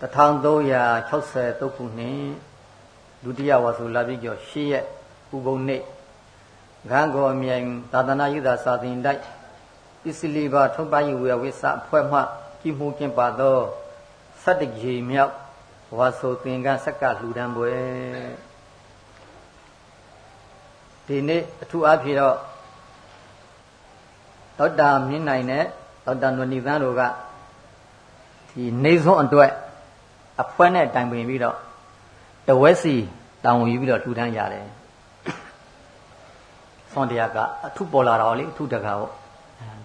1363ခုနှစ်ဒုတိယဝါဆိုလာပြီကျော်၈ရက်ဥပုံနေ့ဂံကောမြိုင်သာသနာ့ယုဒစာသင်တိုက်ပစ္စလီဘာထုံးပါယဝေဝိသအဖွဲ့မှကြီးမှုကျင့်ပါသောစတ္တကြီးမြောက်ဝါဆိုသင်္ကန်းဆက်ကလှူဒန်းပွဲဒီနေ့အထူးအားဖြင့်တော့သောတာမြင့်နိုင်တဲ့သောတာနဝနိသန်းတို့ကဒီနေဆုံးအတွက် အဖွဲ့နဲ့တိုင်ပင်ပြီးတော့တဝက်စီတောင်းဝင်ယူပြီးတော့လှူဒန်းရတယ်ဆွန်တရားကအထုပေါ်လာတော့လေအထုတကာပေါ့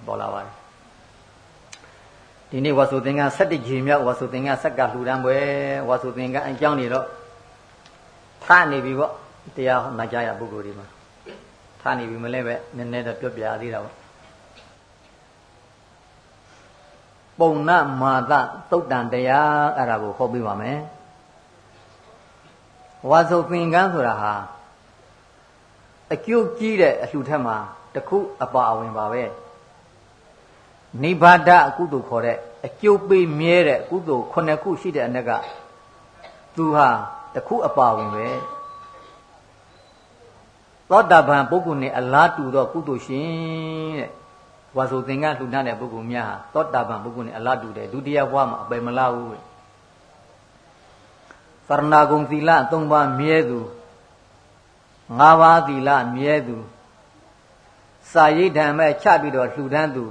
ပေါ်လာပါတယ်ဒီနေ့ဝါဆိုသင်္ကန်း7ကြီးမြောက်ဝါဆိုသင်္ကန်းဆက်ကလှူဒန်းပွဲဝါဆိုသင်္ကန်းအကြောင်းနေတော့ထားနေပြီပေါ့တရားဟောနာကြရပုဂ္ဂိုလ်ဒီမှာထားနေပြီမလဲပဲနည်းနည်းတော့ပြောပြသေးတာပေါ့ ပုံနမာသသုတ်တန်တရားအဲ့ဒါကိုဟောပြပါမယ်ဝါဆိုသင်္ကန်းဆိုတာဟာအကျိုးကြီးတဲ့အလှူထက်မှာတခုအပါအဝင်ပါပဲနိဗ္ဗာဒအကုသိုလ်ခေါ်တဲ့အကျိုးပေးမြဲတဲ့အကုသိုလ်ခုနှစ်ခုရှိတဲ့အ ਨੇ ကသူဟာတခုအပါဝင်ပဲသောတာပန်ပုဂ္ဂိုလ်နဲ့အလားတူသောကုသိုလ်ရှင်တဲ့ ဝါဆိုသင်္ကလှူဒန်းတဲ့ပုဂ္ဂိုလ်များဟာသောတာပန်ပုဂ္ဂိုလ်နဲ့အလားတူတယ်ဒုတိယဘဝမှာအပယ်မလားဘူးတဲ့သရဏဂုံသီလ၃ပါးမြဲသူ၅ပါးသီလမြဲသူစာရိတ်ဓမ္မချပြီးတော့လှူဒန်းသူ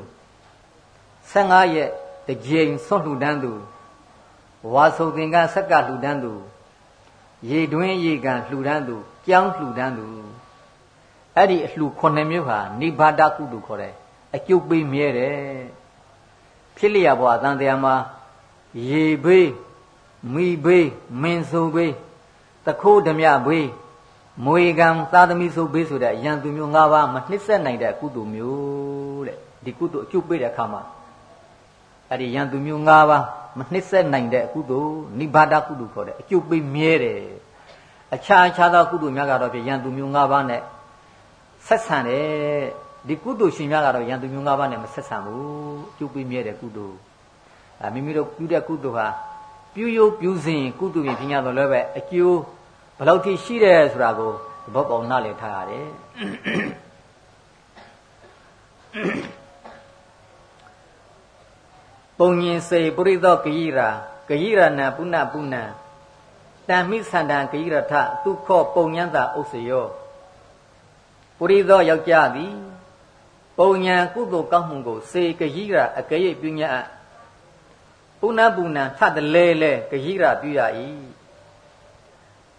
15ရက်တကြိမ်ဆွတ်လှူဒန်းသူဝါဆုံသင်္ကဆက်ကလှူဒန်းသူရေတွင်းရေကန်လှူဒန်းသူကြောင်းလှူဒန်းသူအဲ့ဒီအလှူ9မျိုးဟာနိဗ္ဗာဒကုတုခေါ်တယ် အကျုပ်ပေးမြဲတယ်ဖြစ်လျက်ဘဝအတန်တရားမှာရေဘေးမိဘေးမင်းစုံဘေးတခိုးဓမြဘေးမွေကံသာသမီစုဘေးဆိုတဲ့ယံသူမျိုး၅ပါးမနှစ်ဆက်နိုင်တဲ့ကုသိုလ်မျိုးတဲ့ဒီကုသိုလ်အကျုပ်ပေးတဲ့အခါမှာအဲ့ဒီယံသူမျိုး၅ပါးမနှစ်ဆက်နိုင်တဲ့ကုသိုလ်နိဗ္ဗာဒကုသိုလ်ခေါ်တဲ့အကျုပ်ပေးမြဲတယ်အခြားအခြားသောကုသိုလ်များကတော့ဖြင့်ယံသူမျိုး၅ပါးနဲ့ဆက်ဆံတယ် ဒီကုသိုလ်ရှင်များကတော့ယံသူမျိုး၅ပါးနဲ့မဆက်ဆံဘူးအကျုပ်ပေးမြဲတဲ့ကုသိုလ်အဲမိမိတို့ပြုတဲ့ကုသိုလ်ဟာပြုယုတ်ပြုစဉ်ကုသိုလ်ရင်ဖြစ်ရတော့လည်းပဲအကျိုးဘယ်လောက်ထိရှိတယ်ဆိုတာကိုသဘောပေါက်နားလည်ထားရတယ်ပုံညင်စေပုရိသောဂိရာဂိရဏပုဏ္ဏပုဏ္ဏတံမိသန္တံဂိရထဒုက္ခပုံညံသာဥစ္စယောပုရိသောယောက်ျားသည် ပုံညာကုသိုလ်ကောင်းမှုကိုစေဂိရာအကရိပ်ပြုညအပ်ပုဏ္ဏပုဏ္ဏထတလဲလဲဂိရာပြုရ၏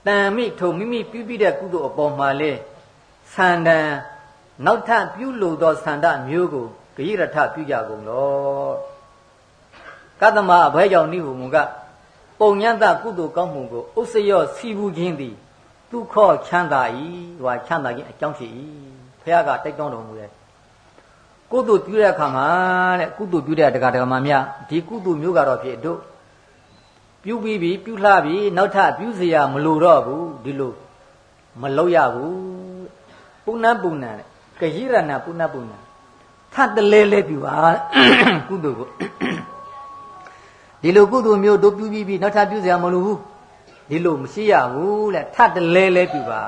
တံမိထုံမိမိပြုပြီးတဲ့ကုသိုလ်အပေါ်မှာလဲသန္တံနောက်ထပ်ပြုလို့သောသန္တမျိုးကိုဂိရထပြုကြကုန်လောကတ္တမအဘဲကြောင့်နိဟုမူကပုံညတကုသိုလ်ကောင်းမှုကိုဥစ္စယောစီဘူးခြင်းသည်ဒုက္ခချမ်းသာ၏ဟောချမ်းသာခြင်းအကြောင်းဖြစ်၏ဖះကတိုက်တွန်းတော်မူတယ် ကုသိုလ်ပြုတဲ့အခါမှာတဲ့ကုသိုလ်ပြုတဲ့တရားဓမ္မများဒီကုသိုလ်မျိုးကတော့ဖြစ်တို့ပြုပြီးပြီပြုလှပြီနောက်ထပ်ပြုเสียမလိုတော့ဘူးဒီလိုမလောက်ရဘူးပုဏ္ဏပုဏ္ဏတဲ့ကရိရဏပုဏ္ဏပုဏ္ဏထတလဲလဲပြုပါကုသိုလ်ကိုဒီလိုကုသိုလ်မျိုးတို့ပြုပြီးပြီနောက်ထပ်ပြုเสียမလိုဘူးဒီလိုမရှိရဘူးတဲ့ထတလဲလဲပြုပါ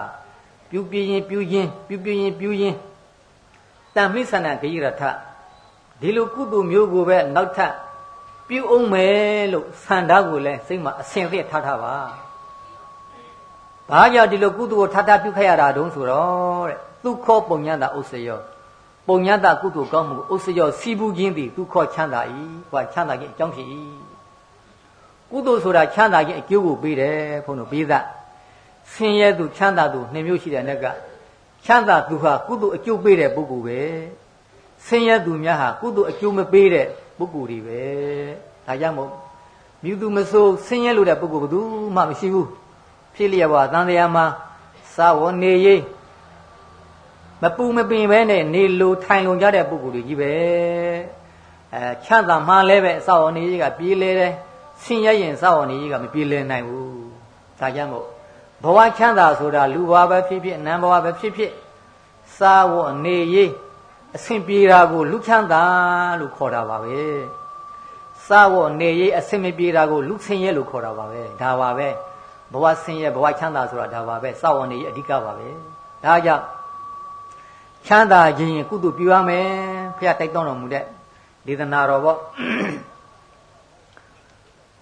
ပြုပြင်းပြုရင်ပြုပြင်းပြုရင် တံမိသနာဂိရထဒီလိုကုသိုလ်မျိုးကိုပဲနောက်ထပ်ပြုအောင်မယ်လို့ဆန္ဒကိုလည်းစိတ်မှာအစဉ်သည့်ထားထားပါဘာကြောင့်ဒီလိုကုသိုလ်ကိုထပ်ထပ်ပြုခဲ့ရတာတုံးဆိုတော့တဲ့ဒုက္ခပုံညတာဥစ္စယောပုံညတာကုသိုလ်ကောင်းမှုဥစ္စယောစီဘူးခြင်းသည်ဒုက္ခချမ်းသာ၏ဟောချမ်းသာခြင်းအကြောင်းဖြစ်၏ကုသိုလ်ဆိုတာချမ်းသာခြင်းအကျိုးကိုပေးတယ်ဘုန်းတော်ပေးသဆင်းရဲသူချမ်းသာသူနှစ်မျိုးရှိတဲ့နေ့က ချမ်းသာသူဟာကုသိုလ်အကျိုးပေးတဲ့ပုဂ္ဂိုလ်ပဲဆင်းရဲသူများဟာကုသိုလ်အကျိုးမပေးတဲ့ပုဂ္ဂိုလ်တွေပဲဒါကြောင့်မို့မြူသူမဆိုးဆင်းရဲလို့တဲ့ပုဂ္ဂိုလ်ဘယ်သူမှမရှိဘူးဖြစ်လျက်ပါတန်တရားမှာစာဝနေရေးမပူမပင်ပဲနဲ့နေလိုထိုင်လုံကြတဲ့ပုဂ္ဂိုလ်တွေကြီးပဲအဲချမ်းသာမှလည်းပဲအစာဝနေရေးကပြေးလဲတယ်ဆင်းရဲရင်စာဝနေရေးကမပြေးလဲနိုင်ဘူးဒါကြောင့်မို့ ဘဝချမ်းသာဆိုတာလူဘဝပဲဖြစ်ဖြစ်နန်းဘဝပဲဖြစ်ဖြစ်စာဝနေရေးအဆင်ပြေတာကိုလူချမ်းသာလို့ခေါ်တာပါပဲစားဖို့နေရေးအဆင်မပြေတာကိုလူဆင်းရဲလို့ခေါ်တာပါပဲဒါပါပဲဘဝဆင်းရဲဘဝချမ်းသာဆိုတာဒါပါပဲစားဖို့နေရေးအဓိကပါပဲဒါကြောင့်ချမ်းသာခြင်းကုသိုလ်ပြုရမယ်ဖခင်တိုက်တွန်းတော်မူတဲ့ဒေသနာတော်ပေါ့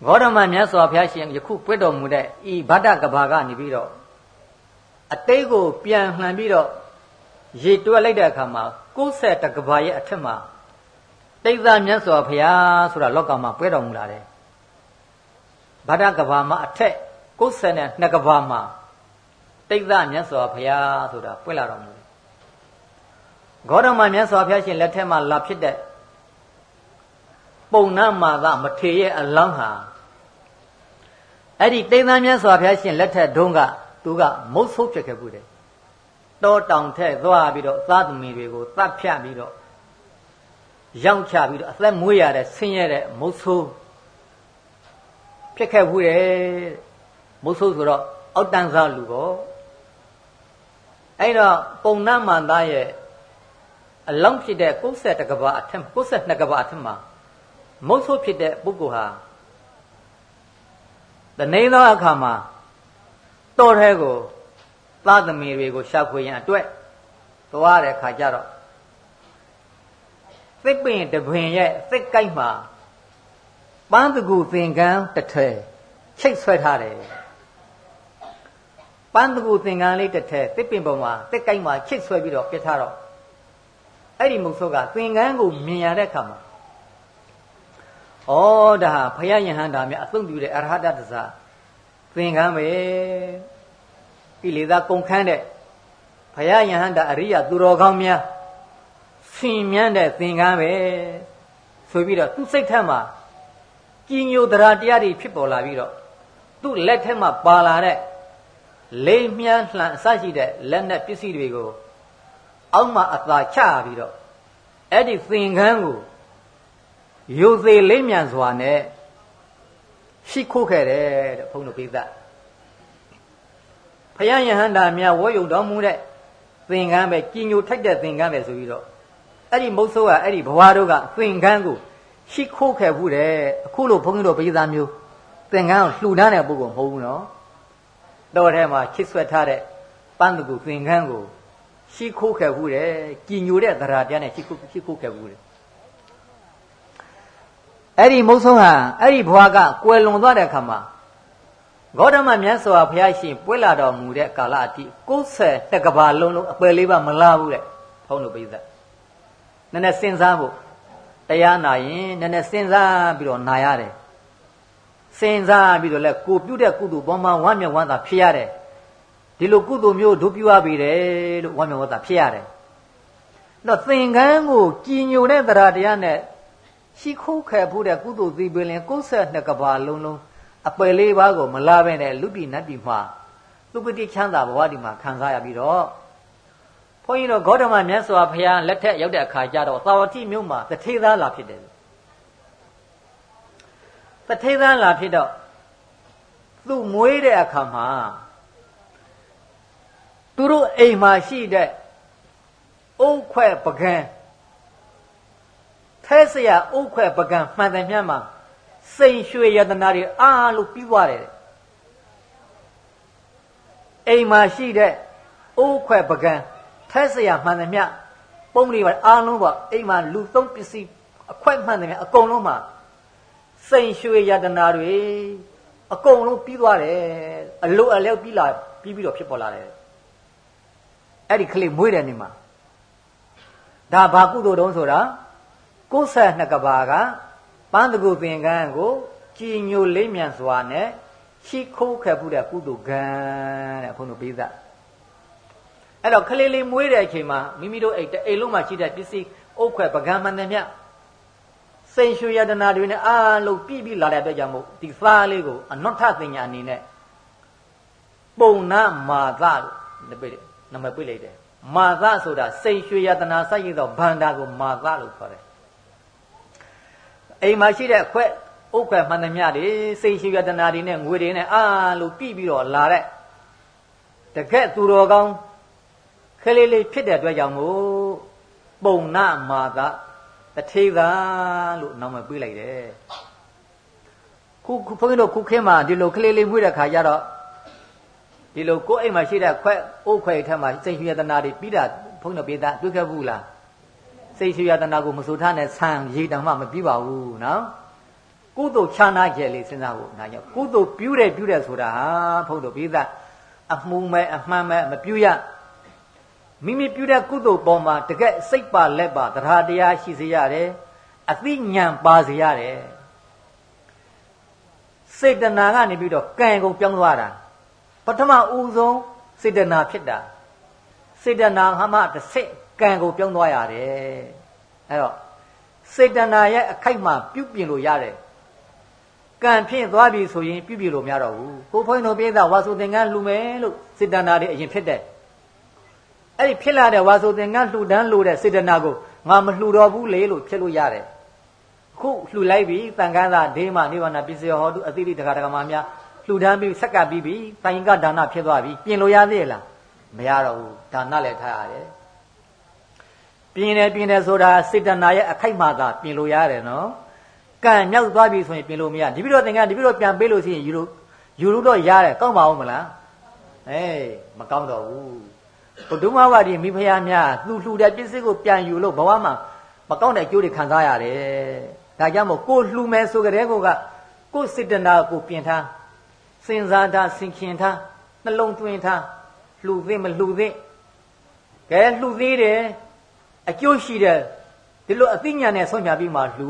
ဂေါတမမြတ်စွာဘုရားရှင်ယခုပွတ်တော်မူတဲ့ဤဗဒ္ဒကဘာကနေပြီးတော့အတိတ်ကိုပြန်လှန်ပြီးတော့ရေတွက်လိုက်တဲ့အခါမှာ60တကဘာရဲ့အထက်မှာတိတ်သားမြတ်စွာဘုရားဆိုတာလောကမှာပွဲတော်မူလာတယ်ဗဒ္ဒကဘာမှာအထက်60နဲ့2ကဘာမှာတိတ်သားမြတ်စွာဘုရားဆိုတာပွဲလာတော်မူတယ်ဂေါတမမြတ်စွာဘုရားရှင်လက်ထက်မှာလာဖြစ်တဲ့ပုံနာမာသမထေရဲ့အလောင်းဟာ အဲ့ဒီတိမ်သားမြတ်စွာဘုရားရှင်လက်ထက်တုန်းကသူကမုတ်ဆိုးဖြစ်ခဲ့ဘူးတယ်တောတောင်ထက်သွားပြီးတော့သားသမီးတွေကိုတတ်ဖြတ်ပြီးတော့ရောင်းချပြီးတော့အသက်မွေးရတဲ့ဆင်းရဲတဲ့မုတ်ဆိုးဖြစ်ခဲ့ဘူးတယ်မုတ်ဆိုးဆိုတော့အောက်တန်းစားလူပေါ့အဲ့တော့ပုံနာမန်သားရဲ့အလောင်းဖြစ်တဲ့60တကဘာအထက်62ကဘာအထက်မှာမုတ်ဆိုးဖြစ်တဲ့ပုဂ္ဂိုလ်ဟာ တနေသောအခါမှာတော်ထဲကိုသားသမီးတွေကိုရှာဖွေရန်အတွက်သွားတဲ့ခါကျတော့သစ်ပင်တပင်ရဲ့သစ်ကိုက်မှာပန်းတကူသင်္ကန်းတစ်ထည်ချိတ်ဆွဲထားတယ်ပန်းတကူသင်္ကန်းလေးတစ်ထည်သစ်ပင်ပေါ်မှာသစ်ကိုက်မှာချိတ်ဆွဲပြီးတော့ပြထားတော့အဲ့ဒီမုတ်ဆိုးကသင်္ကန်းကိုမြင်ရတဲ့အခါမှာ ဩဒါဟာဖယယဟန္တာမြတ်အသုံးပြုတဲ့အရဟတတစားသင်္ကန်းပဲကိလေသာကုန်ခန်းတဲ့ဘုရားယဟန္တာအရိယသူတော်ကောင်းများဆင်မြန်းတဲ့သင်္ကန်းပဲဆိုပြီးတော့သူ့စိတ်ထက်မှာကြည်ညိုတရားတရားတွေဖြစ်ပေါ်လာပြီးတော့သူ့လက်ထက်မှာပါလာတဲ့လိမ်မြန်းလှန်အစရှိတဲ့လက်နဲ့ပစ္စည်းတွေကိုအောက်မှာအသာချပြီးတော့အဲ့ဒီသင်္ကန်းကို ယုံစေလိမ့်မြန်စွာနဲ့ရှိခိုးခဲ့တယ်တဲ့ဘုန်းတော်ပိသဖယားယဟန္တာများဝေယုံတော်မူတဲ့သင်္ကန်းပဲကြည်ညိုထိုက်တဲ့သင်္ကန်းပဲဆိုပြီးတော့အဲ့ဒီမုတ်ဆိုးကအဲ့ဒီဘဝတို့ကသင်္ကန်းကိုရှိခိုးခဲ့ဘူးတဲ့အခုလိုဘုန်းကြီးတို့ပိသမျိုးသင်္ကန်းကိုလှူဒန်းတဲ့ပုဂ္ဂိုလ်မဟုတ်ဘူးနော်တော်ထဲမှာချစ်ဆွဲထားတဲ့ပန်းတကူသင်္ကန်းကိုရှိခိုးခဲ့ဘူးတဲ့ကြည်ညိုတဲ့သရာတရားနဲ့ရှိခိုးရှိခိုးခဲ့ဘူးတဲ့ အဲ့ဒီမုတ်ဆုံးဟာအဲ့ဒီဘွားကကွယ်လွန်သွားတဲ့အခါမှာဂေါတမမြတ်စွာဘုရားရှင်ပွေလာတော်မူတဲ့ကာလအထိ90တကဘာလုံးလုံးအပယ်လေးပါမလာဘူးတဲ့ဘုန်းတော်ပိဿနည်းနည်းစဉ်းစားဖို့တရားနာရင်နည်းနည်းစဉ်းစားပြီးတော့နာရတယ်စဉ်းစားပြီးတော့လဲကိုပြုတဲ့ကုသိုလ်ပေါ်မှာဝမ်းမြောက်ဝမ်းသာဖြစ်ရတယ်ဒီလိုကုသိုလ်မျိုးတို့ပြုရပြီတယ်လို့ဝမ်းမြောက်ဝမ်းသာဖြစ်ရတယ်တော့သင်္ကန်းကိုကြည်ညိုတဲ့တရားတရားနဲ့ ရှိခိုးခဲ့ဖို့တဲ့ကုသိုလ်သီပင်လင်62ကဘာလုံးလုံးအပယ်လေးပါးကိုမလာပဲနဲ့လူပြည်နတ်ပြည်မှာလူပတိချမ်းသာဘဝဒီမှာခံစားရပြီးတော့ဘုန်းကြီးတို့ဂေါတမမြတ်စွာဘုရားလက်ထက်ရောက်တဲ့အခါကျတော့သာဝတိမြို့မှာတထေသားလာဖြစ်တယ်တထေသားလာဖြစ်တော့သူ့မွေးတဲ့အခါမှာသူတို့အိမ်မှာရှိတဲ့အုတ်ခွဲ့ပကံ ထဲเสียအုတ်ခွဲ့ပကံမှန်တယ်မြတ်မှာစိန်ရွှေယတနာတွေအားလို့ပြီးသွားတယ်အိမ်မှာရှိတဲ့အိုးခွဲပကံထက်เสียမှန်တယ်မြပုံလေးပါအားလုံးပေါ့အိမ်မှာလူသုံးပစ္စည်းအခွက်မှန်တယ်မြအကုန်လုံးမှာစိန်ရွှေယတနာတွေအကုန်လုံးပြီးသွားတယ်အလိုအလျောက်ပြီးလာပြီးပြီးတော့ဖြစ်ပေါ်လာတယ်အဲ့ဒီကလေးမွေးတဲ့နေ့မှာဒါဘာကုသိုလ်တုံးဆိုတာ 62ကဘာကပန်းတကူသင်္ကန်းကိုကြည်ညိုလေးမြန်စွာနဲ့ရှိခိုးခဲ့မှုတဲ့ကုသိုလ်ကံတဲ့ဘုန်းတော်ပိသအဲ့တော့ခလေးလေးမွေးတဲ့အချိန်မှာမိမိတို့အိတ်အိမ်လုံးမှာရှိတဲ့ပစ္စည်းအုတ်ခွဲပကံမှန်တယ်မြစိန်ရွှေယတနာတွေနဲ့အားလုံးပြည့်ပြီးလာတဲ့အတွက်ကြောင့်မို့ဒီသားလေးကိုအနွတ်ထသင်ညာအနေနဲ့ပုံနာမာသလို့ပြည့်တယ်နမပြည့်လိုက်တယ်မာသဆိုတာစိန်ရွှေယတနာစိုက်ရသောဗန္တာကိုမာသလို့ခေါ်တယ် အိမ်မှာရှိတဲ့အခွက်ဥက္ခွက်မှန်သမျှတွေစိတ်ရှိရတနာတွေနဲ့ငွေတွေနဲ့အားလို့ပြပြီးတော့လာတဲ့တကက်သူတော်ကောင်းခလေးလေးဖြစ်တဲ့အတွက်ကြောင့်မို့ပုံနာမာသာတထေသာလို့နာမည်ပေးလိုက်တယ်ခုခုဘုန်းကြီးတို့ခုခင်းမှာဒီလိုကလေးလေးမွေးတဲ့ခါကျတော့ဒီလိုကိုယ်အိမ်မှာရှိတဲ့ခွက်အိုးခွက်ထက်မှာစိတ်ရွှေတနာတွေပြီးတာဘုန်းတော်ပြေးတာတွေ့ခဲ့ဘူးလား စိတ်ရွှေတနာကိုမစိုးထားနဲ့ဆံရေတံမှမပြီးပါဘူးနော်ကုသိုလ်ချာနာကျယ်လေးစဉ်းစားဖို့ဒါကြောင့်ကုသိုလ်ပြုတယ်ပြုတယ်ဆိုတာဟာဘုန်းတော်ပြေးတာအမှုမဲ့အမှန်မဲ့မပြုရမိမိပြုတဲ့ကုသိုလ်ပေါ်မှာတကယ်စိတ်ပါလက်ပါတရားတရားရှိစေရတယ်အသိဉာဏ်ပါစေရတယ်စေတနာကနေပြီးတော့ကံကုန်ပြောင်းသွားတာပထမဦးဆုံးစေတနာဖြစ်တာစေတနာဟာမှတစ်ဆင့် ကံကိုပြောင်းသွားရတယ်အဲ့တော့စေတနာရဲ့အခိုက်မှာပြုပြင်လို့ရတယ်ကံဖြစ်သွားပြီဆိုရင်ပြုပြင်လို့မရတော့ဘူးကိုဖွင့်တော်ပြေးတာဝါဆိုသင်္ကန်းလှူမယ်လို့စေတနာတွေအရင်ဖြစ်တဲ့အဲ့ဒီဖြစ်လာတဲ့ဝါဆိုသင်္ကန်းလှူဒန်းလို့တဲ့စေတနာကိုငါမလှူတော့ဘူးလေလို့ဖြစ်လို့ရတယ်ခုလှူလိုက်ပြီတန်ခမ်းသာဒေးမနိဗ္ဗာန်ပစ္စယဟောတုအတိတိတခါတခါမှများလှူဒန်းပြီးဆက်ကပ်ပြီးပြီတိုင်ကဒါနဖြစ်သွားပြီပြင်လို့ရသေးလားမရတော့ဘူးဒါနလည်းထားရတယ် ပြင်တယ်ပြင်တယ်ဆိုတာစေတနာရဲ့အခိုက်မှာသာပြင်လို့ရတယ်နော်ကံမြောက်သွားပြီဆိုရင်ပြင်လို့မရဒီပြီးတော့သင်္ကန်းဒီပြီးတော့ပြန်ပေးလို့ရှိရင်ယူလို့ယူလို့တော့ရတယ်ကောင်းပါဦးမလားအေးမကောင်းတော့ဘူးဘုဒ္ဓမဝါဒီမိဖုရားများသူလှူတဲ့ပစ္စည်းကိုပြန်ယူလို့ဘဝမှာမကောင်းတဲ့အကျိုးတွေခံစားရတယ်ဒါကြောင့်မို့ကိုလှူမယ်ဆိုကြတဲ့ကောကကိုစေတနာကိုပြင်ထားစဉ်းစားထားဆင်ခင်ထားနှလုံးသွင်းထားလှူသင့်မလှူသင့်ကဲလှူသေးတယ် အကျိုးရှိတယ်ဒီလိုအသိဉာဏ်နဲ့ဆုံးဖြတ်ပြီးမှလှူ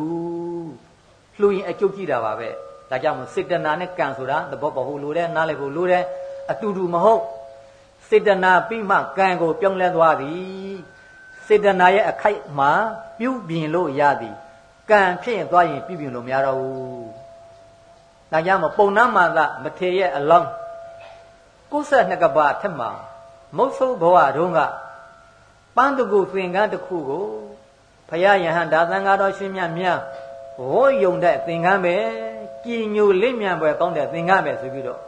လှူရင်အကျိုးကြည့်တာပါပဲဒါကြောင့်မို့စေတနာနဲ့ကံဆိုတာသဘောပေါက်ဖို့လိုတယ်နားလည်ဖို့လိုတယ်အတူတူမဟုတ်စေတနာပြီးမှကံကိုပြောင်းလဲသွားသည်စေတနာရဲ့အခိုက်မှာပြုပြင်လို့ရသည်ကံဖြစ်ရင်သွားရင်ပြုပြင်လို့မရတော့ဘူးဒါကြောင့်မပုံနာမာသမထေရဲ့အလောင်း92ကဘာထက်မှာမုတ်ဆုပ်ဘဝတုန်းကပ န်းတကူသင်္ကန်းတစ်ခုကိုဘုရားယဟန်ဒါသံဃာတော်ရှင်မြတ်များဝေါ်ယုံတဲ့သင်္ကန်းပဲကြည်ညိုလင့်မြန်ပွဲကောင်းတဲ့သင်္ကန်းပဲဆိုပြီးတော့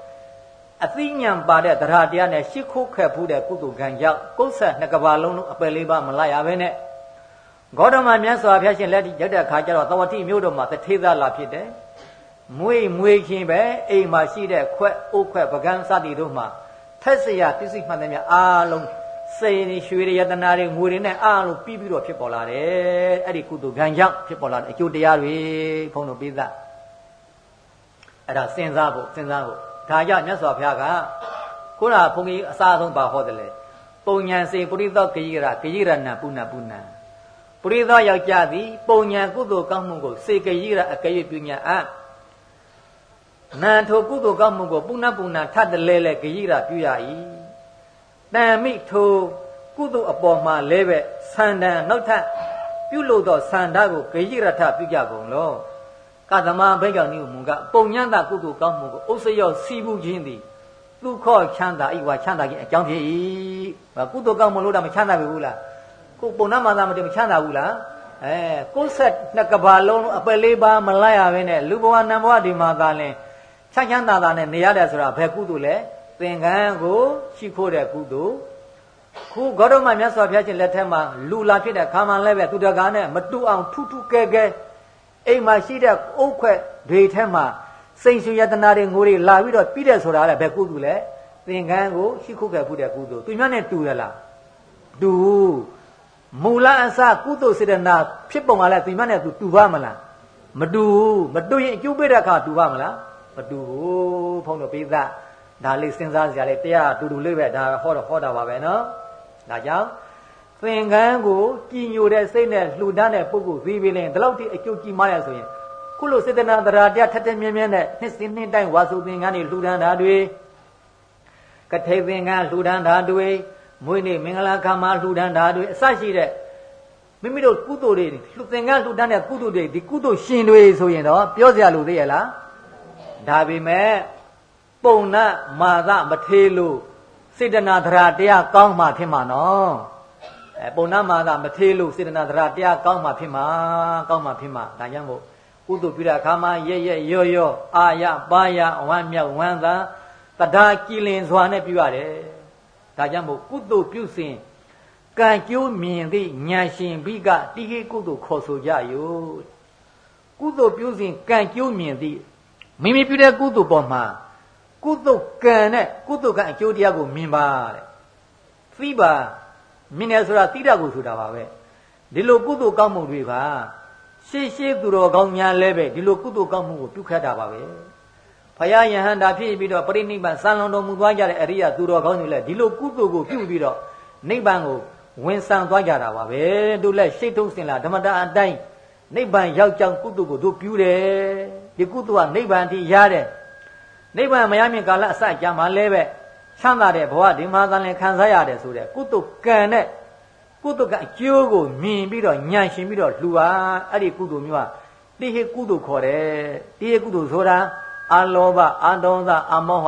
အသိဉာဏ်ပါတဲ့တရားတရားနဲ့ရှ िख ုခက်ဖူးတဲ့ကုသိုလ်ကံကြောင့်ကုသနှစ်ကဘာလုံးလုံးအပယ်လေးပါမလိုက်ရပဲနဲ့ဂေါတမမြတ်စွာဘုရားရှင်လက်ထီရောက်တဲ့အခါကျတော့သဝတိမြို့တော်မှာတထေသလာဖြစ်တယ်။မွေမွေချင်းပဲအိမ်မှာရှိတဲ့ခွက်အုတ်ခွက်ပကန်းစသည်တို့မှာထက်စရာတစ္ဆိမှန်သမျှအားလုံး စေနေရွှေရယတနာတွေငွေတွေနဲ့အားလုံးပြီးပြီးတော့ဖြစ်ပေါ်လာတယ်အဲ့ဒီကုသိုလ်ကံကြောင့်ဖြစ်ပေါ်လာတဲ့အကျိုးတရားတွေဘုန်းတော်ပိသအဲ့ဒါစဉ်းစားဖို့စဉ်းစားဖို့ဒါကြောင့်မြတ်စွာဘုရားကခုနဘုန်းကြီးအစားဆုံးပါဟောတယ်လေပုံညာစေပရိသောဂိရဂိရဏပုဏ္ဏပုဏ္ဏပရိသောယောက်ျားသည်ပုံညာကုသိုလ်ကောင်းမှုကိုစေဂိရအကရွပြုညာအနံထိုကုသိုလ်ကောင်းမှုကိုပုဏ္ဏပုဏ္ဏထပ်တလဲလဲဂိရပြုရ၏ တန်မိထိုကုသိုလ်အပေါ်မှာလဲပဲဆန္ဒံနောက်ထပ်ပြုလို့သောဆန္ဒကိုဂိရထပြုကြကုန်လောကသမဘိက္ခဏိမူကပုံညံတာကုသိုလ်ကောင်းမှုကိုဥစ္စရောစီးပူးခြင်းသည်ဒုက္ခချမ်းသာဤဝါချမ်းသာခြင်းအကြောင်းဖြစ်၏ကုသိုလ်ကောင်းမလို့တော့မချမ်းသာဘူးလားကိုပုံနာမှသာမတည်မချမ်းသာဘူးလားအဲကိုယ်ဆက်နှစ်ကဘာလုံးအပယ်လေးပါမလိုက်ရဘဲနဲ့လူဘဝနံဘဝဒီမှာသာလင်ချမ်းချမ်းသာသာနဲ့နေရတယ်ဆိုတာဘယ်ကုသိုလ်လဲ သင်္ကန်းကိုရှိခိုးတဲ့ကုသိုလ်ခုဂေါတမမြတ်စွာဘုရားရှင်လက်ထက်မှာလူလာဖြစ်တဲ့ခါမှလည်းပဲသူတကားနဲ့မတူအောင်ထုထုကဲကဲအိမ်မှာရှိတဲ့အုတ်ခွက်တွေထဲမှာစိန်ဆူယတနာတွေငိုတွေလာပြီးတော့ပြီးတယ်ဆိုတာလည်းဘယ်ကုသိုလ်လဲသင်္ကန်းကိုရှိခိုးခဲ့မှုတဲ့ကုသိုလ်သူများနဲ့တူရလားတူမူလအစကုသိုလ်စေတနာဖြစ်ပုံကလည်းသူများနဲ့သူတူပါမလားမတူမတူရင်အကျိုးပေးတဲ့အခါတူပါမလားမတူဘူးဖုန်းတော်ပိသ ဒါလေးစဉ်းစားစရာလေးတရားတူတူလေးပဲဒါဟောတော့ဟောတာပါပဲနော်ဒါကြောင့်သင်္ကန်းကိုကြည်ညိုတဲ့စိတ်နဲ့လှူဒန်းတဲ့ပုဂ္ဂိုလ်သေးပြီလေဒီလောက်ထိအကျိုးကြီးမားရဆိုရင်ခုလိုစေတနာတရားတရားထက်ထက်မြင်းမြင်းနဲ့နှစ်စဉ်နှစ်တိုင်းဝါစုသင်္ကန်းတွေလှူဒန်းတာတွေကထိသင်္ကန်းလှူဒန်းတာတွေမွေးနေ့မင်္ဂလာခါမှာလှူဒန်းတာတွေအစရှိတဲ့မိမိတို့ကုသိုလ်တွေလှူသင်္ကန်းလှူဒန်းတဲ့ကုသိုလ်တွေဒီကုသိုလ်ရှင်တွေဆိုရင်တော့ပြောစရာလိုသေးရဲ့လားဒါပေမဲ့ ပုံနာမာသမထေလို့စေတနာသရာတရားကောင်းမှဖြစ်မှာနော်အဲပုံနာမာသမထေလို့စေတနာသရာတရားကောင်းမှဖြစ်မှာကောင်းမှဖြစ်မှာဒါကြောင့်မို့ကုသိုလ်ပြုတဲ့အခါမှာရဲရဲရော့ရော့အာရပါရဝမ်းမြောက်ဝမ်းသာတရားကြည်လင်စွာနဲ့ပြုရတယ်ဒါကြောင့်မို့ကုသိုလ်ပြုစဉ်ကံကျိုးမြင်သည့်ဉာဏ်ရှင်ဘိကတိဟိကုသိုလ်ခေါ်ဆိုကြယောကုသိုလ်ပြုစဉ်ကံကျိုးမြင်သည့်မိမိပြုတဲ့ကုသိုလ်ပေါ်မှာ ကုသိုလ်ကံနဲ့ကုသိုလ်ကအကျိုးတရားကိုမြင်ပါတဲ့သိပါမြင်တယ်ဆိုတာသိတတ်ကိုဆိုတာပါပဲဒီလိုကုသိုလ်ကောင်းမှုတွေပါရှေ့ရှေ့သူတော်ကောင်းများလဲပဲဒီလိုကုသိုလ်ကောင်းမှုကိုပြုခတ်တာပါပဲဖယားယဟန္တာဖြစ်ပြီးတော့ပရိနိဗ္ဗာန်စံလွန်တော်မူသွားကြတဲ့အရိယသူတော်ကောင်းတွေလည်းဒီလိုကုသိုလ်ကိုပြုပြီးတော့နိဗ္ဗာန်ကိုဝင်ဆံသွားကြတာပါပဲတို့လည်းရှေ့ထုံးစင်လာဓမ္မတာအတိုင်းနိဗ္ဗာန်ရောက်ကြောင်းကုသိုလ်ကိုတို့ပြုတယ်ဒီကုသိုလ်ကနိဗ္ဗာန်တည်ရတဲ့ နိဗ္ဗာန်မရမြင်ကာလအစကြာမှလည်းပဲချမ်းသာတဲ့ဘဝဒီမှာသာလင်ခံစားရတယ်ဆိုတဲ့ကုသိုလ်ကံနဲ့ကုသိုလ်ကအကျိုးကိုမြင်ပြီးတော့ညံရှင်ပြီးတော့လှူပါအဲ့ဒီကုသိုလ်မျိုးကတိဟိကုသိုလ်ခေါ်တယ်တိဟိကုသိုလ်ဆိုတာအာလောဘအာတောသအာမောဟ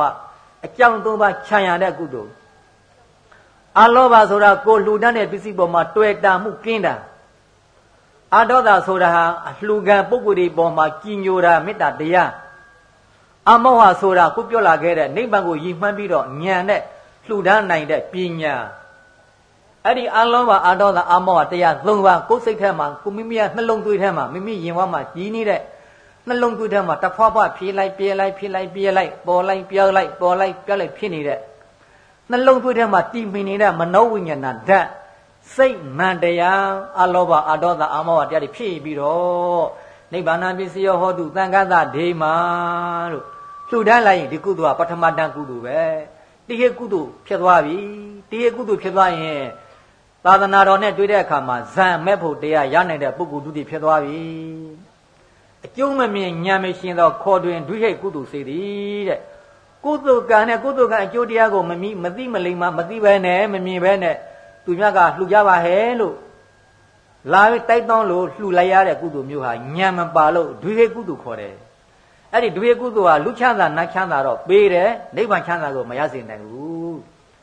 အကြောင်းသုံးပါးခြံရတဲ့ကုသိုလ်အာလောဘဆိုတာကိုလှူဒန်းတဲ့ပစ္စည်းပေါ်မှာတွေ့တာမှုကင်းတာအာဒေါသဆိုတာဟာအလှူခံပုဂ္ဂိုလ်တွေပေါ်မှာကြည်ညိုတာမေတ္တာတရား အမောဟဆိုတာခုပြောလာခဲ့တဲ့နိဗ္ဗာန်ကိုရည်မှန်းပြီးတော့ဉာဏ်နဲ့လှူဒန်းနိုင်တဲ့ပညာအဲ့ဒီအလုံးပါအာဒေါသအမောဟတရား၃ပါးကိုယ်စိတ်ထဲမှာကိုမိမိရဲ့နှလုံးသွေးထဲမှာမိမိရင်ဝါမှာကြီးနေတဲ့နှလုံးသွေးထဲမှာတဖွာဖွာဖြေးလိုက်ပြေးလိုက်ဖြေးလိုက်ပြေးလိုက်ပေါ်လိုက်ပြောင်းလိုက်ပေါ်လိုက်ပြောင်းလိုက်ဖြစ်နေတဲ့နှလုံးသွေးထဲမှာတည်မီနေတဲ့မနောဝိညာဏဓာတ်စိတ်မှန်တရားအလောဘအဒေါသအမောဟတရားတွေဖြစ်ပြီးတော့နိဗ္ဗာန်ပစ္စယောဟောတုသံဃသဒေမာလို့ လှူဒန်းလိုက်ရင်ဒီကုသိုလ်ကပထမတန်ကုသိုလ်ပဲတိဟေကုသိုလ်ဖြစ်သွားပြီတိဟေကုသိုလ်ဖြစ်သွားရင်သာသနာတော်နဲ့တွေ့တဲ့အခါမှာဇံမဲ့ဖို့တရားရနိုင်တဲ့ပုဂ္ဂိုလ်ဒုတိဖြစ်သွားပြီအကျုံးမမြင်ညံမရှင်သောခေါ်တွင်ဒုဟိကုသိုလ်စေသည်တဲ့ကုသိုလ်ကံနဲ့ကုသိုလ်ကအကျိုးတရားကိုမမိမသိမလိမ္မာမသိဘဲနဲ့မမြင်ဘဲနဲ့သူမြတ်ကလှူကြပါဟဲ့လို့လာပြီးတိုက်တောင်းလို့လှူလိုက်ရတဲ့ကုသိုလ်မျိုးဟာညံမပါလို့ဒွေဟေကုသိုလ်ခေါ်တယ် အဲ့ဒီဒွေကုသိုလ်ဟာလူချမ်းသာနတ်ချမ်းသာတော့ပေးတယ်နိဗ္ဗာန်ချမ်းသာကိုမရစေနိုင်ဘူး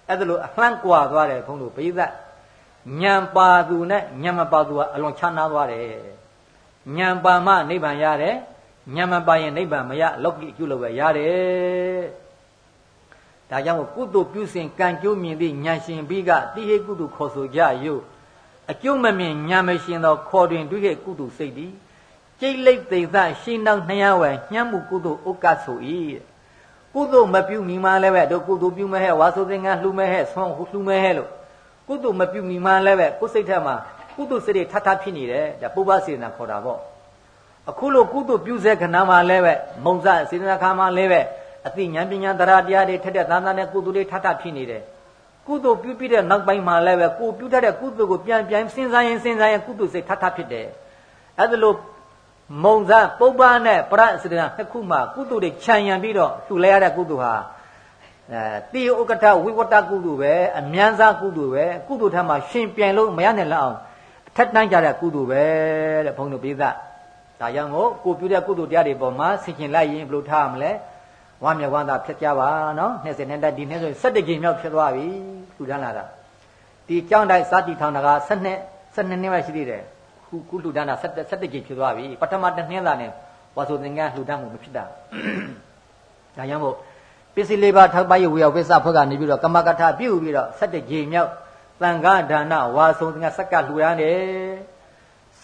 အဲ့ဒါလို့အလှမ်းကွာသွားတယ်ဘုန်းတို့ပိဿညံပါသူနဲ့ညံမပါသူကအလွန်ချမ်းသာသွားတယ်ညံပါမှနိဗ္ဗာန်ရတယ်ညံမပါရင်နိဗ္ဗာန်မရလောကီအကျိုးလို့ပဲရတယ်ဒါကြောင့်ကုသိုလ်ပြုစဉ်ကံကျိုးမြင်သည့်ဉာဏ်ရှင်ပြီးကတိဟိကုသိုလ်ခေါ်ဆိုကြယုအကျိုးမမြင်ဉာဏ်မရှင်သောခေါ်တွင်တွေ့ဟိကုသိုလ်စိတ်သည် ကျိတ်လိတ်သိသရှိနောက်နှရဝယ်ညှမ်းမှုကုသိုလ်ဥက္ကဆို၏ကုသိုလ်မပြုမိမှလည်းပဲတို့ကုသိုလ်ပြုမဲ့ဟဲ့ဝါဆိုသင်္ကန်းလှူမဲ့ဟဲ့ဆွမ်းလှူမဲ့ဟဲ့လို့ကုသိုလ်မပြုမိမှလည်းပဲကိုယ်စိတ်ထဲမှာကုသိုလ်စိတ်တွေထထဖြစ်နေတယ်ဒါပုပ္ပစေနာခေါ်တာပေါ့အခုလိုကုသိုလ်ပြုစေခဏမှာလည်းပဲမုံစစေနာခါမှာလည်းပဲအသိဉာဏ်ပညာတရားတရားတွေထက်တဲ့သာသနာနဲ့ကုသိုလ်တွေထထဖြစ်နေတယ်ကုသိုလ်ပြုပြီးတဲ့နောက်ပိုင်းမှာလည်းပဲကိုပြုတတ်တဲ့ကုသိုလ်ကိုပြန်ပြန်စဉ်းစားရင်စဉ်းစားရင်ကုသိုလ်စိတ်ထထဖြစ်တယ်အဲဒါလို့ မုံစားပုပ္ပနဲ့ပရစေတနာနှစ်ခုမှကုသိုလ်တွေခြံရံပြီးတော့လှူလဲရတဲ့ကုသိုလ်ဟာအဲတိဥက္ကဋဝိဝတ္တကုသိုလ်ပဲအမြန်စားကုသိုလ်ပဲကုသိုလ်ထက်မှရှင်ပြန်လို့မရနိုင်လောက်အောင်အထက်တန်းကြတဲ့ကုသိုလ်ပဲတဲ့ဘုန်းတို့ပိသဒါကြောင့်မို့ကိုပြုတဲ့ကုသိုလ်တရားတွေပေါ်မှာဆင်ခြင်လိုက်ရင်ဘယ်လိုထားရမလဲဝမ်းမြောက်ဝမ်းသာဖြစ်ကြပါနော်20နဲ့တက်ဒီနေ့ဆို17ကြိမ်မြောက်ဖြစ်သွားပြီလူတန်းလာတာဒီကြောင်းတိုင်းစတိထောင်တာက12 12နှစ်ပဲရှိသေးတယ် ခုခုလူတန်းတာ17 17ကြိမ်ဖြစ်သွားပြီပထမတစ်နှစ်သာနဲ့ဝါဆိုသင်္ကန်းလူတန်းမှုမဖြစ်တာဒါကြောင့်မို့ပစ္စည်းလေးပါးထောက်ပယဝေယဝိသဖွဲ့ကနေပြီးတော့ကမ္မကထာပြုပြီးတော့17ကြိမ်မြောက်သံဃာဒါနဝါဆိုသင်္ကန်းဆက်ကလှူရမ်းတယ်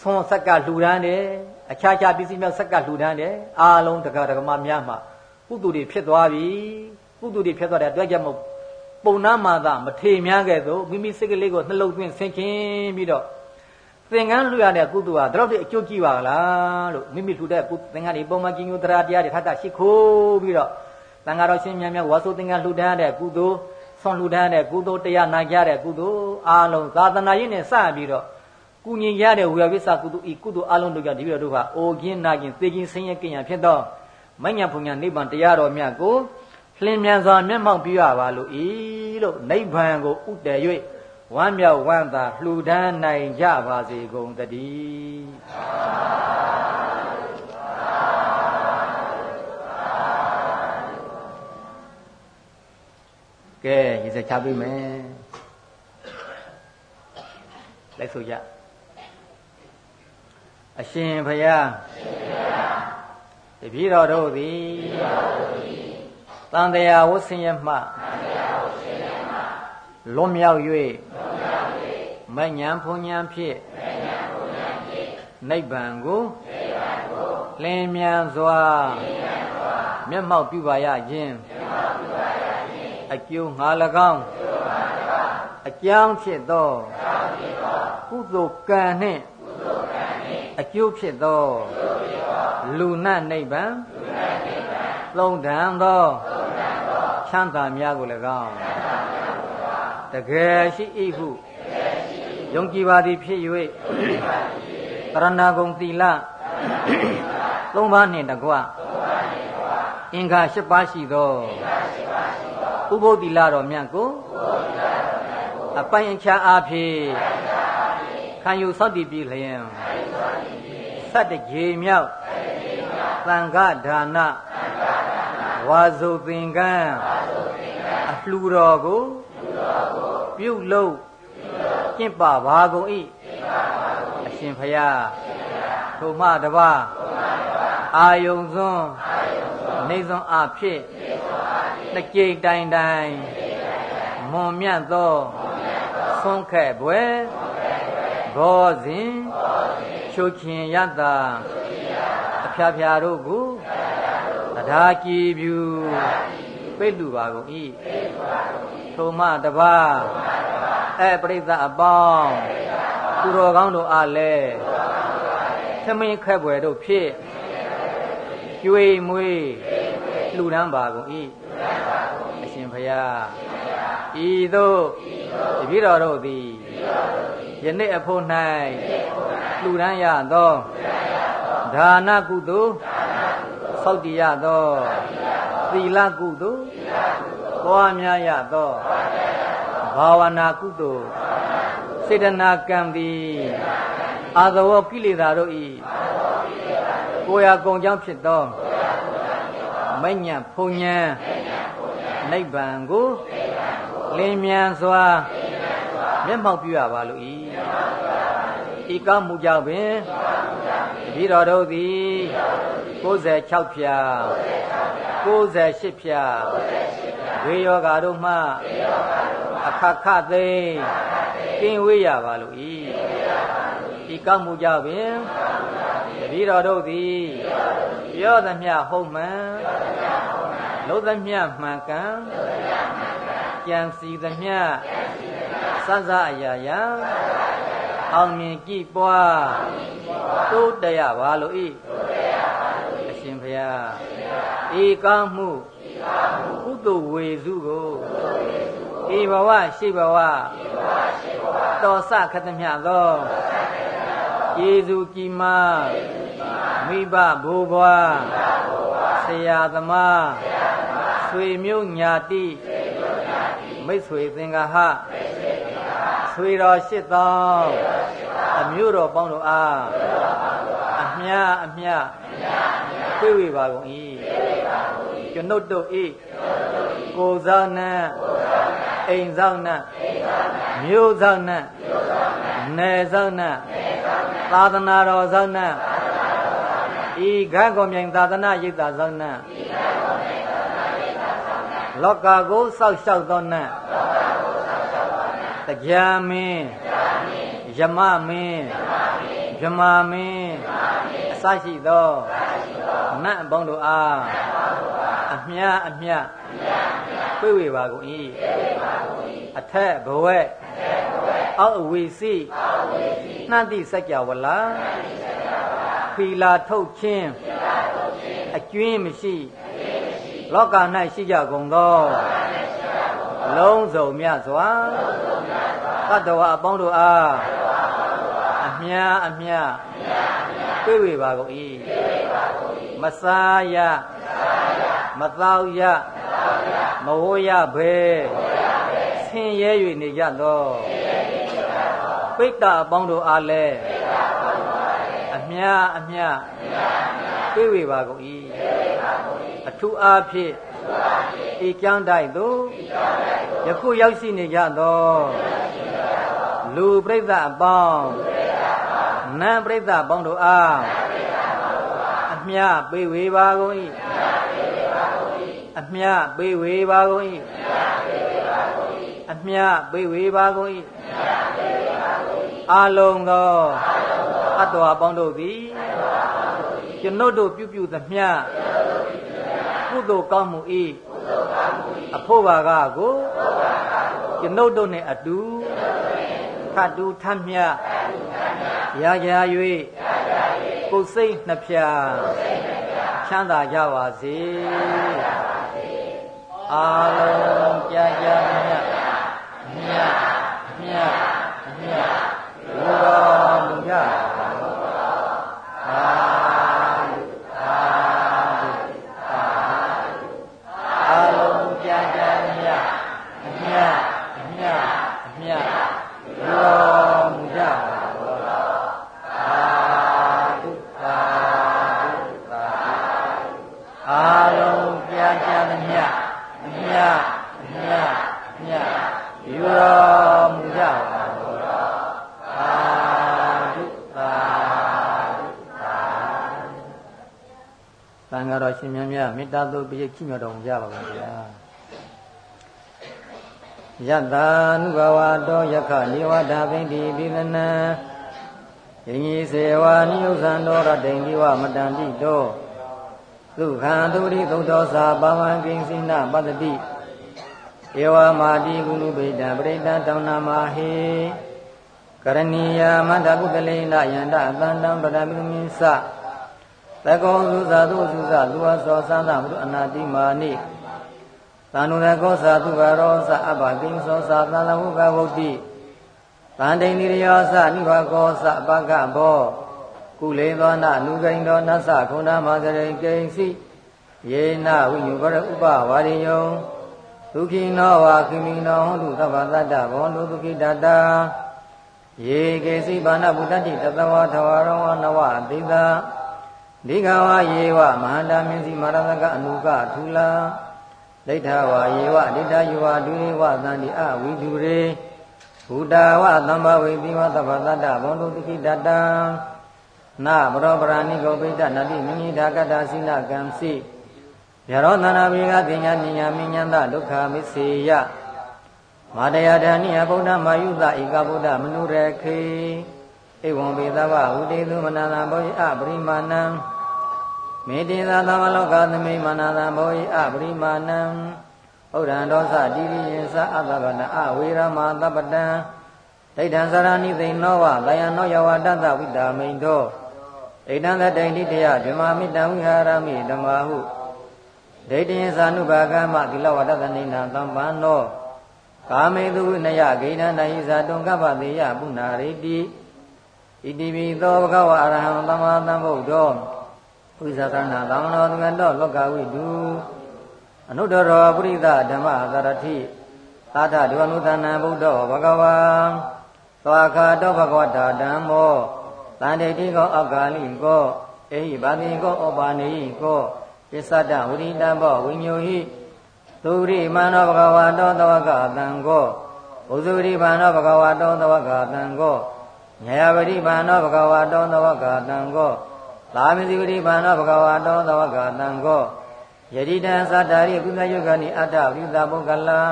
ဆွန်ဆက်ကလှူရမ်းတယ်အခြားခြားပစ္စည်းမြောက်ဆက်ကလှူရမ်းတယ်အားလုံးတက္ကရာကမများမှာကုသိုလ်တွေဖြစ်သွားပြီကုသိုလ်တွေဖြစ်သွားတဲ့အတွက်ကြောင့်မို့ပုံနာမာသာမထေများခဲ့သို့မိမိစိတ်ကလေးကိုနှလုံးသွင်းဆင်ခြင်ပြီးတော့ သင်္ကန်းလှူရတဲ့ကုသိုလ်ဟာတော့အကျိုးကြည့်ပါလားလို့မိမိလှူတဲ့သင်္ကန်းဒီပုံမှန်ကြီးညိုတရားတရားတွေထပ်တာရှိခိုးပြီးတော့သံဃာတော်ရှင်များများဝါဆိုသင်္ကန်းလှူဒန်းတဲ့ကုသိုလ်ဆွန်လှူဒန်းတဲ့ကုသိုလ်တရားနာကြတဲ့ကုသိုလ်အားလုံးသာသနာရေးနဲ့စပြီးတော့ကုညင်ရတဲ့ဝေယဝိသကုသိုလ်ဤကုသိုလ်အားလုံးတို့ကြောင့်ဒီပြီးတော့တို့ဟာအိုကင်းနာကင်းသေကင်းဆင်းရဲကင်းရဖြစ်သောမညံဖုန်ညာနိဗ္ဗာန်တရားတော်မြတ်ကိုလင်းမြန်စွာမျက်မှောက်ပြုရပါလို့ဤလို့နိဗ္ဗာန်ကိုဥတည်၍ ဝမ်းမြောက်ဝမ်းသာလှူဒန်းနိုင်ကြပါစေကုန်တည်းကဲရေစချပေးမယ်လိုက်ဆိုကြအရှင်ဘုရားအရှင်ဘုရားတပည့်တော်တို့သည်တန်တရားဝဆင်းရမှလွန်မြောက်၍ မညံဖုန်ညံဖြင့်နိဗ္ဗာန်ကိုလင်းမြန်စွာမျက်မှောက်ပြုပါရခြင်းအကျိုးငါ၎င်းအကြောင်းဖြစ်သောကုသိုလ်ကံနှင့်အကျိုးဖြစ်သောလူနတ်နိဗ္ဗာန်သုံးတန်သောချမ်းသာများကို၎င်းတကယ်ရှိ၏ဟု ယုံကြည်ပါသည်ဖြစ်၍တရဏဂုံသီလသုံးပါးနှင့်တကွအင်္ဂါ၈ပါးရှိသောဥပုသ္တိလတော်မြတ်ကိုအပိုင်အခြားအားဖြင့်ခံယူသောတည်ပြီလျင်သတ္တကြေမြောက်သံဃဒါနဝါဇုသင်္ကန်းအလှူတော်ကိုပြုလုပ် ကျင့်ပါပါကုန်၏အရှင်ဖယားထိုမှတပါအာယုံစွန်းနေစွန်းအဖြစ်နှစ်ကြိမ်တိုင်တိုင်မွန်မြတ်သောဆုံးခဲ့ပွဲဘောဇင်ချုပ်ချင်ရတာအဖျားဖျားတို့ကိုတရားကြည်ပြူပိတ်လူပါကုန်၏ထိုမှတပါ အဲပရိသတ်အပေါင်းသူတော်ကောင်းတို့အားလည်းသမင်းခက်ွယ်တို့ဖြစ်ကျွေမွေးလှူဒန်းပါကုန်၏အရှင်ဘုရားဤသို့တပည့်တော်တို့သည်ယနေ့အဖို့၌လှူဒန်းရသောဒါနကုသိုလ်သောက်တည်ရသောသီလကုသိုလ်ပွားများရသော ဘာဝနာကုသိုလ်စေတနာကံသည်အာသဝကိလေသာတို့ဤကိုယ်ရာကုံကြောင့်ဖြစ်သောမညံဖုန်ညံနိဗ္ဗာန်ကိုလင်းမြန်စွာမျက်မှောက်ပြုရပါလို့ဤဤကောင်းမှုကြောင့်ပင်တတိတော်တို့သည်96ဖြာ98ဖြာဝေယောဂါတို့မှအ ခခသိကင်းဝေးရပါလို့ဤဤကောင်းမှုကြောင့်ပင်တတိတော်တို့သည်ပြောသမျှဟုတ်မှန်လုံးသမျှမှန်ကန်ကြံစီသမျှစစအရာရာအောင်မြင်ကြည်ပွားတိုးတက်ပါလို့ဤအရှင်ဘုရားဤကောင်းမှုကုသိုလ်ဝေစုကို ဤဘဝရှိဘဝတော်စခတ်သမျှသောယေစုကြည်မာမိဘဘိုးဘွားဆရာသမားဆွေမျိုးညာတိမိတ်ဆွေသင်္ကာဟဆွေတော်ရှိသောအမျိုးတော်ပေါင်းတို့အားအမြအမြပြေဝေပါကုန်၏ကျွန်ုပ်တို့ဤကိုသောနံ အိမ်သောနံမျိုးသောနံနယ်သောနံသာသနာတော်သောနံဤခန့်ကုန်မြိုင်သာသနာရိပ်သာသောနံလောကကိုစောက်ရှောက်သောနံတရားမင်းယမမင်းဗြမာမင်းအစရှိသောနတ်အပေါင်းတို့အားအမြအမြ ပြေဝေပါကုန်၏အထက်ဘဝဲအောက်အဝီစီနှံ့သည့်စัจ java လာဖီလာထုတ်ခြင်းအကျွင်းမရှိလောက၌ရှိကြကုန်သောလုံးစုံမြတ်စွာတတ္တဝါအပေါင်းတို့အားအမြအမြပြေဝေပါကုန်၏မစားရမသောရမ ဝိုးရဘဲဆင်းရဲ၍နေကြသောပိဋကအပေါင်းတို့အားလည်းအမြအမြပြေဝေပါကုန်၏အထူးအားဖြင့်ဤကျမ်းတိုက်သို့ယခုရောက်ရှိနေကြသောလူပြိဿအပေါင်းနံပြိဿပေါင်းတို့အားအမြပေးဝေပါကုန်၏ အမြပေးဝေပါကုန်၏အမြပေးဝေပါကုန်၏အာလုံးသောအတ္တဝါပေါင်းတို့သည်ကျွန်ုပ်တို့ပြုပြုသမျှကုသိုလ်ကောင်းမှုဤအဖို့ဘာကကိုကျွန်ုပ်တို့နှင့်အတူထတူထမြရာရာ၍ကိုယ်စိတ်နှဖျားချမ်းသာကြပါစေ အာလုံးကြာကြာမြတ်မြတ်မြတ်မြတ်ဘုရားမူကြ တ်မေတ္တာတို့ပြည့်ခိမြော်တော်မူကြပါပါဗျာယတ္တာနုဘဝတောယခနိဝဒဗိတိပိသနံယင်ကြီးစေဝါနိယုဇံတော်ရတိန်ဒီဝမတန္တိတောသုခံသူရိသုတောသာပဝံကိဉ္စိနပတ္တိဧဝမာတိကုဏုပိတံပရိတံတောဏမဟေကရဏီယမန္တကုတလေနယန္တအတန္တံပဒမိမိသ သကောသုသာသုသုသာလူဝသောသန္တမုအနာတိမာနိသန္နုရကောသာသူဘရောသအဘကိဉ္သောသာသန္တဝုကဝုတ်တိသန္တိနိရယောသနိဘကောသအပကဘောကုလေသောနလူကိန်သောနသခုဏမသရိကိဉ္စီယေနဝိညုဘရဥပဝါရိယံဒုခိနောဝါခိမိနောဟောတုသဗ္ဗတတ္တဘောလုဒုခိတတယေကေစီဘာနဗုဒ္ဓတိတတဝါထဝရောဝနဝအတိသာ ဒီကဝယေဝမဟာတာမင်းစီမာရသကအနုကထူလာဒိဋ္ဌဝါယေဝဒိဋ္ဌယဝဒုရေဝသန္တိအဝိဒုရေဘုဒ္ဓဝသမ္ဘဝေတိဝသဗ္ဗတတ္တဘောဓုတိတတံနာဘရောပရာဏိကောပိဋ္ဌနတိမိမိဓာကတသီလကံစီဗျရောသနာဘေကတင်ညာဉာဏ်မြဉ္ဇဒုက္ခမစ္စေယမာတယာဓာနိယဗုဒ္ဓမာယုသဧကဗုဒ္ဓမနုရခေ ဧဝံပေသဝဝုတေသူမနာနာဘောဟိအပရိမာဏံမေတေသာသမလောကသမိမာနာနာဘောဟိအပရိမာဏံဩရံဒောသတိရိယေသအသဗ္ဗနအဝေရမသဗ္ဗတံဒိဋ္ဌံသရဏိသိနောဝဗယံနောယဝတတဝိတာမိန်သောဒိဋ္ဌံသတိဋ္ဌိတယဓမ္မမိတံဝိဟာရမိဓမ္မဟုဒိဋ္ဌိသာနုဘာကမကိလဝတတနိနာသံပန္နောကာမေသူနယဂိဏန္တဟိဇာတုံကပ္ပတေယပုဏ္ဏရိတိ ဣတိပိသောဘဂဝါအရဟံသမ္မာသမ္ဗုဒ္ဓောဝိဇာသနာသမနောသံတော်လောကဝိတုအနုတ္တရောပရိသဓမ္မသရတိသာထဒုအနုသနံဗုဒ္ဓောဘဂဝါသောအခါတောဘဂဝတာဓမ္မောတန်တေတိကောအကာလိကောအေဟိဘာတိကောဩပါနေကောပစ္စတဝိရိတဘောဝိညိုဟိသုရိမန္နောဘဂဝါတောသဝကတံကောဘုဇုရိဘာနောဘဂဝါတောသဝကတံကော ညယပရိပါဏောဘဂဝါတောသဝကတံကောသာမစီပရိပါဏောဘဂဝါတောသဝကတံကောယတိတံသတ္တာရိကုသယုဂနိအတ္တဝိသပုဂ္ဂလံ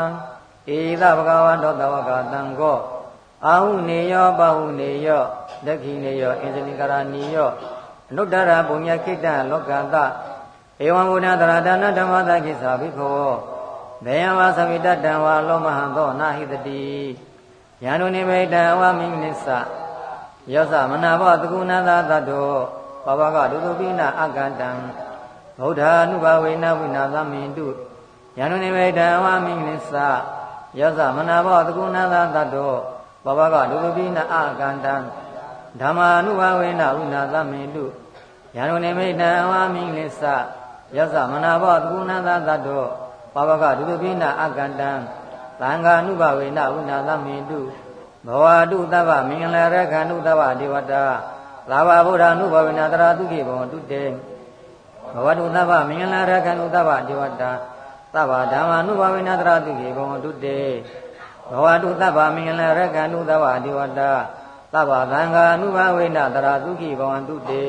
ဧသဘဂဝါတောသဝကတံကောအာဟုနေယောပဟုနေယောဒက္ခိနေယောအင်္စလိကရာနိယောအနုတ္တရပုညခိတံလောကတဧဝံဘုဒ္ဓသရဒါနဓမ္မသကိစ္ဆာဘိခောဒေယဝသဝိတတံဝါလောမဟံသောနာဟိတတိယန္တုနိမိတံဝမိနိစ္စ ယောသမနာဘောတကုဏသာသတ္တောဘဝကဒုသုပိနာအကန္တံဗုဒ္ဓ ानु ဘဝေနဝိနာသမင်တုယန္တုနိမိတံဝါမိနိစ္စယောသမနာဘောတကုဏသာသတ္တောဘဝကဒုသုပိနာအကန္တံဓမ္မာနုဘဝေနဝိနာသမင်တုယန္တုနိမိတံဝါမိနိစ္စယောသမနာဘောတကုဏသာသတ္တောဘဝကဒုသုပိနာအကန္တံသံဃာနုဘဝေနဝိနာသမင်တု ဘဝတုသဗ္ဗမင်္ဂလာရခန္တုသဗ္ဗဒေဝတာသာဝဗုဒ္ဓ ानु ဘဝနာတရာတုခေဘောတုတေဘဝတုသဗ္ဗမင်္ဂလာရခန္တုသဗ္ဗဒေဝတာသဗ္ဗဓမ္မာနုဘဝနာတရာတုခေဘောတုတေဘဝတုသဗ္ဗမင်္ဂလာရခန္တုသဗ္ဗဒေဝတာသဗ္ဗသံဃာနုဘဝနာတရာတုခေဘောတုတေ